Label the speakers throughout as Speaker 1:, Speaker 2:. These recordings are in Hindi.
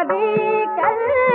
Speaker 1: कभी कर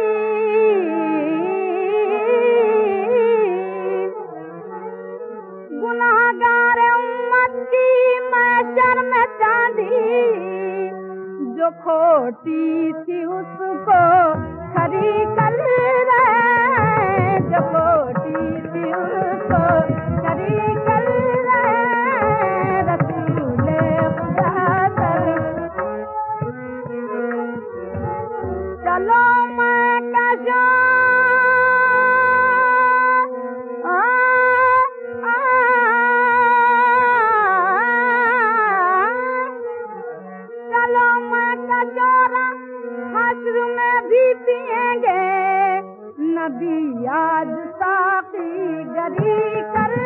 Speaker 1: नजर में चांदी जो खोटी थी उसको खरी कल रहा भी पिएंगे नबी यादि साफी गरी कर